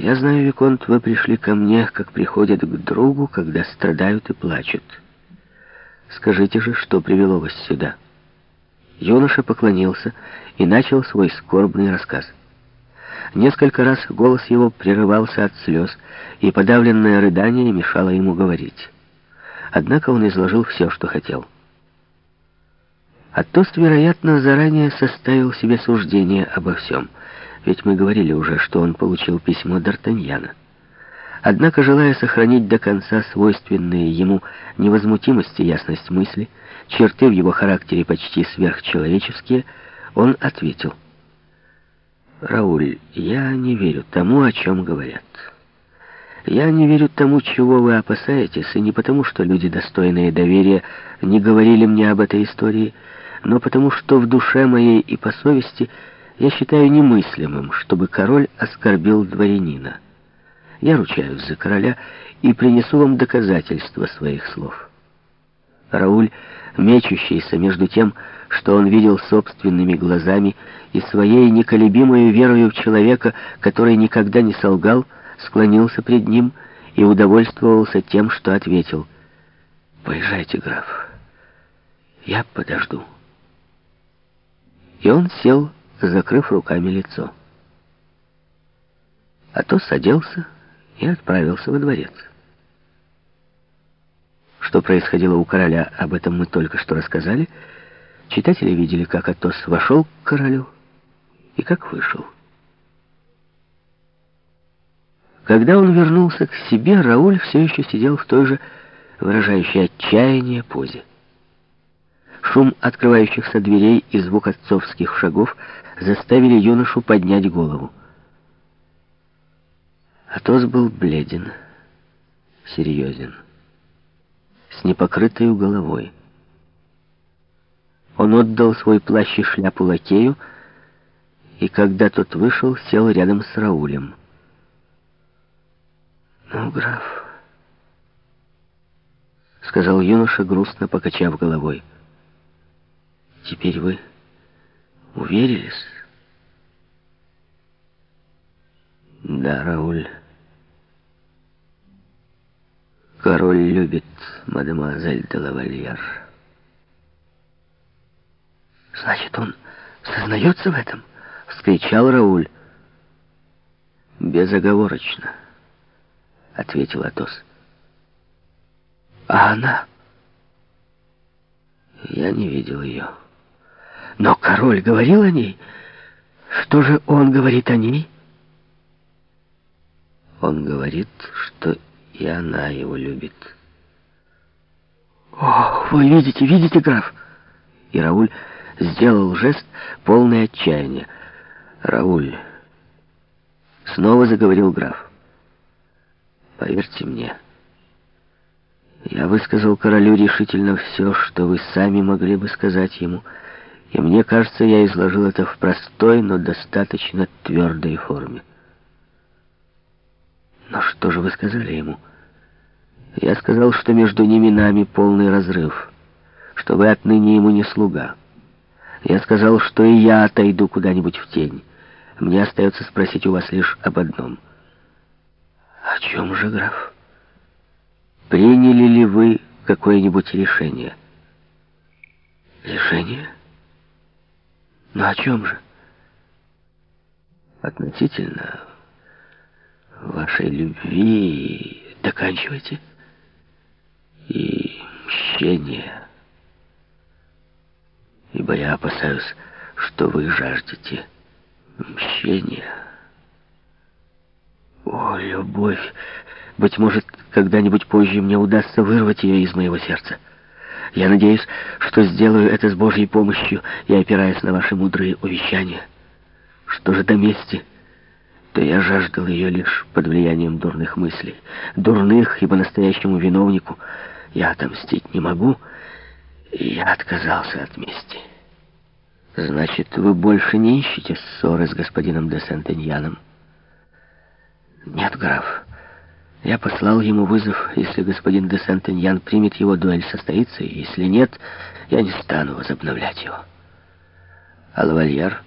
Я знаю, Виконт, вы пришли ко мне, как приходят к другу, когда страдают и плачут. Скажите же, что привело вас сюда?» Юноша поклонился и начал свой скорбный рассказ. Несколько раз голос его прерывался от слез, и подавленное рыдание мешало ему говорить. Однако он изложил все, что хотел. Атос, вероятно, заранее составил себе суждение обо всем, ведь мы говорили уже, что он получил письмо Д'Артаньяна. Однако, желая сохранить до конца свойственные ему невозмутимость и ясность мысли, черты в его характере почти сверхчеловеческие, он ответил. «Рауль, я не верю тому, о чем говорят. Я не верю тому, чего вы опасаетесь, и не потому, что люди, достойные доверия, не говорили мне об этой истории, но потому, что в душе моей и по совести я считаю немыслимым, чтобы король оскорбил дворянина. Я ручаюсь за короля и принесу вам доказательства своих слов». Рауль, мечущийся между тем, что он видел собственными глазами, и своей неколебимой верою в человека, который никогда не солгал, склонился пред ним и удовольствовался тем, что ответил. «Поезжайте, граф, я подожду». И он сел, закрыв руками лицо. А то садился и отправился во дворец. Что происходило у короля, об этом мы только что рассказали. Читатели видели, как Атос вошел к королю и как вышел. Когда он вернулся к себе, Рауль все еще сидел в той же выражающей отчаяние позе. Шум открывающихся дверей и звук отцовских шагов заставили юношу поднять голову. Атос был бледен, серьезен с непокрытой головой. Он отдал свой плащ и шляпу лакею, и когда тот вышел, сел рядом с Раулем. «Ну, граф», — сказал юноша, грустно покачав головой, — «теперь вы уверились?» «Да, Рауль». Король любит мадемуазель де лавальер. Значит, он сознается в этом? Вскричал Рауль. Безоговорочно, ответил Атос. А она? Я не видел ее. Но король говорил о ней. Что же он говорит о ней? Он говорит, что и она его любит. «О, вы видите, видите, граф?» И Рауль сделал жест, полный отчаяния. «Рауль», — снова заговорил граф, — «поверьте мне, я высказал королю решительно все, что вы сами могли бы сказать ему, и мне кажется, я изложил это в простой, но достаточно твердой форме. Но что же вы сказали ему?» Я сказал, что между ними нами полный разрыв, что вы отныне ему не слуга. Я сказал, что и я отойду куда-нибудь в тень. Мне остается спросить у вас лишь об одном. О чем же, граф? Приняли ли вы какое-нибудь решение? Решение? Ну о чем же? Относительно вашей любви. Доканчивайте и мщение. Ибо я опасаюсь, что вы жаждете мщения. О, любовь! Быть может, когда-нибудь позже мне удастся вырвать ее из моего сердца. Я надеюсь, что сделаю это с Божьей помощью и опираясь на ваши мудрые увещания. Что же до мести, то я жаждал ее лишь под влиянием дурных мыслей. Дурных, ибо настоящему виновнику — я отомстить не могу, и я отказался от мести. Значит, вы больше не ищете ссоры с господином де Сентеньяном? Нет, граф. Я послал ему вызов, если господин де Сентеньян примет его, дуэль состоится, и если нет, я не стану возобновлять его. А лавальер...